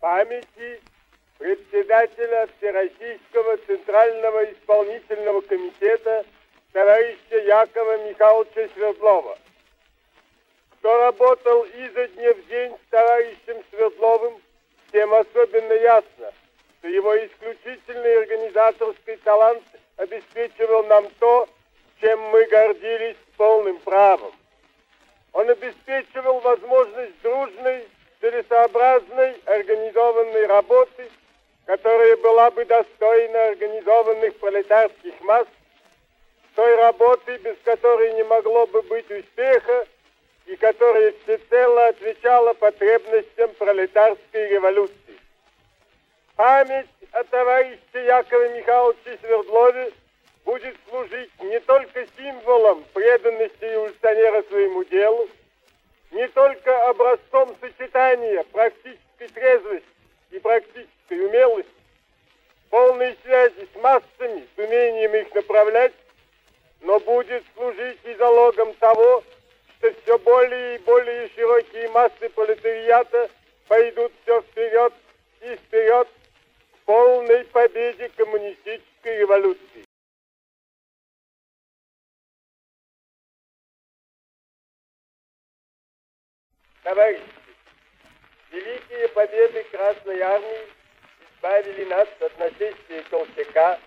памяти председателя Всероссийского Центрального Исполнительного Комитета товарища Якова Михайловича Свердлова. Кто работал изо дня в день с товарищем Свердловым, тем особенно ясно, что его исключительный организаторский талант обеспечивал нам то, чем мы гордились полным правом. Он обеспечивал возможность дружной, целесообразной, организованной работы, которая была бы достойна организованных пролетарских масс, той работы, без которой не могло бы быть успеха, и которая всецело отвечала потребностям пролетарской революции. Память о товарище Якове Михайловиче Свердлове будет служить не только символом преданности революционера своему делу, не только образцом сочетания практической трезвости и практической умелости, полной связи с массами, с умением их направлять, но будет служить и залогом того, что все более и более широкие массы пролетариата пойдут все вперед и вперед к полной победе коммунистической Товарищи, великие победы Красной Армии избавили нас от нашествия Толстяка,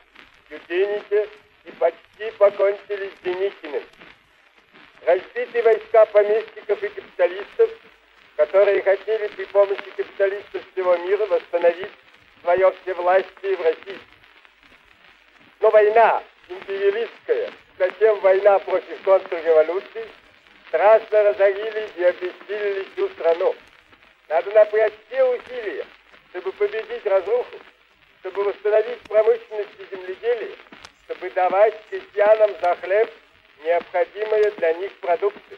Юденича и почти покончили с Деникиным. Разбиты войска помещиков и капиталистов, которые хотели при помощи капиталистов всего мира восстановить свое всевластие в России. Но война империалистская, затем война против контрреволюции, страшно разорили и обессилили всю страну. Надо напрячь все усилия, чтобы победить разруху, чтобы восстановить промышленность и земледелие, чтобы давать крестьянам за хлеб необходимые для них продукты.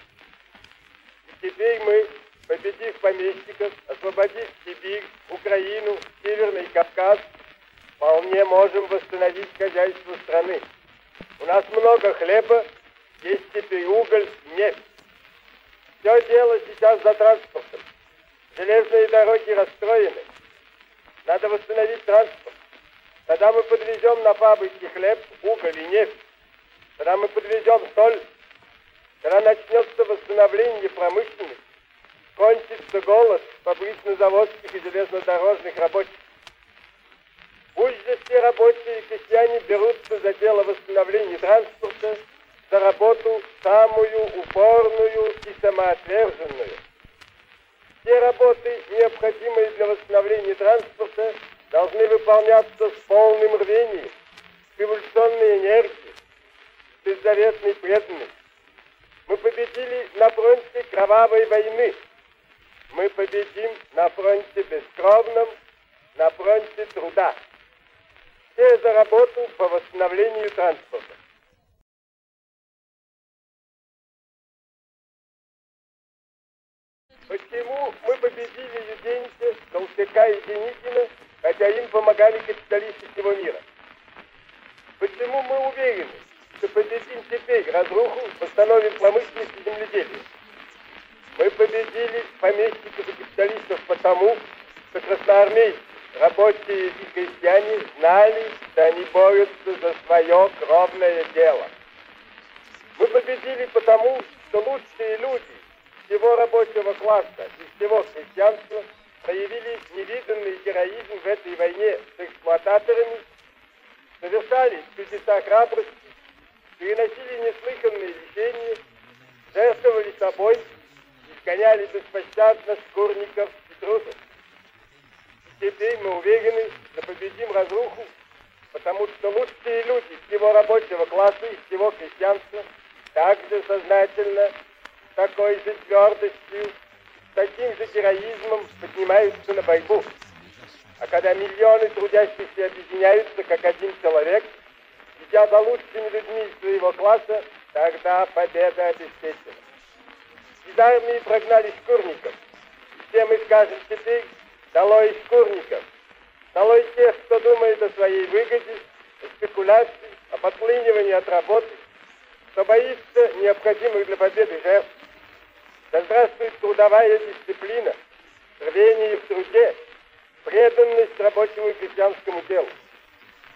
И теперь мы, победив помещиков, освободив Сибирь, Украину, Северный Кавказ, вполне можем восстановить хозяйство страны. У нас много хлеба, есть теперь уголь, нефть. Все дело сейчас за транспортом. Железные дороги расстроены. Надо восстановить транспорт. Тогда мы подвезем на фабрики хлеб, уголь и нефть. Тогда мы подвезем соль. Тогда начнется восстановление промышленности. Кончится голод фабрично-заводских и железнодорожных рабочих. Пусть же все рабочие и крестьяне берутся за дело восстановления транспорта, за работу самую упорную и самоотверженную. Все работы, необходимые для восстановления транспорта, должны выполняться с полным рвением, с революционной энергией, с беззаветной преданностью. Мы победили на фронте кровавой войны. Мы победим на фронте бескровном, на фронте труда. Все за работу по восстановлению транспорта. Почему мы победили Юденича, Толстяка и хотя им помогали капиталисты всего мира? Почему мы уверены, что победим теперь разруху, восстановим промышленность и земледелие? Мы победили помещиков и капиталистов потому, что красноармейцы, рабочие и крестьяне знали, что они борются за свое кровное дело. Мы победили потому, что лучшие люди всего рабочего класса и всего крестьянства проявили невиданный героизм в этой войне с эксплуататорами, совершали чудеса храбрости, переносили неслыханные лечения, жертвовали собой, изгоняли беспощадно шкурников и трусов. И теперь мы уверены, что победим разруху, потому что лучшие люди всего рабочего класса и всего крестьянства также сознательно такой же твердостью, таким же героизмом поднимаются на борьбу. А когда миллионы трудящихся объединяются как один человек, идя за лучшими людьми своего класса, тогда победа обеспечена. Из армии прогнали шкурников. Все мы скажем теперь, долой шкурников, долой тех, кто думает о своей выгоде, о спекуляции, о подклинивании от работы, кто боится необходимых для победы жертв. Да здравствует трудовая дисциплина, рвение в труде, преданность рабочему и крестьянскому делу.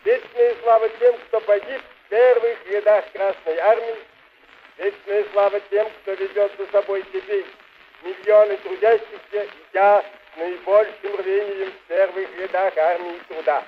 Вечная слава тем, кто погиб в первых рядах Красной Армии, вечная слава тем, кто ведет за собой теперь миллионы трудящихся, идя с наибольшим рвением в первых рядах армии труда.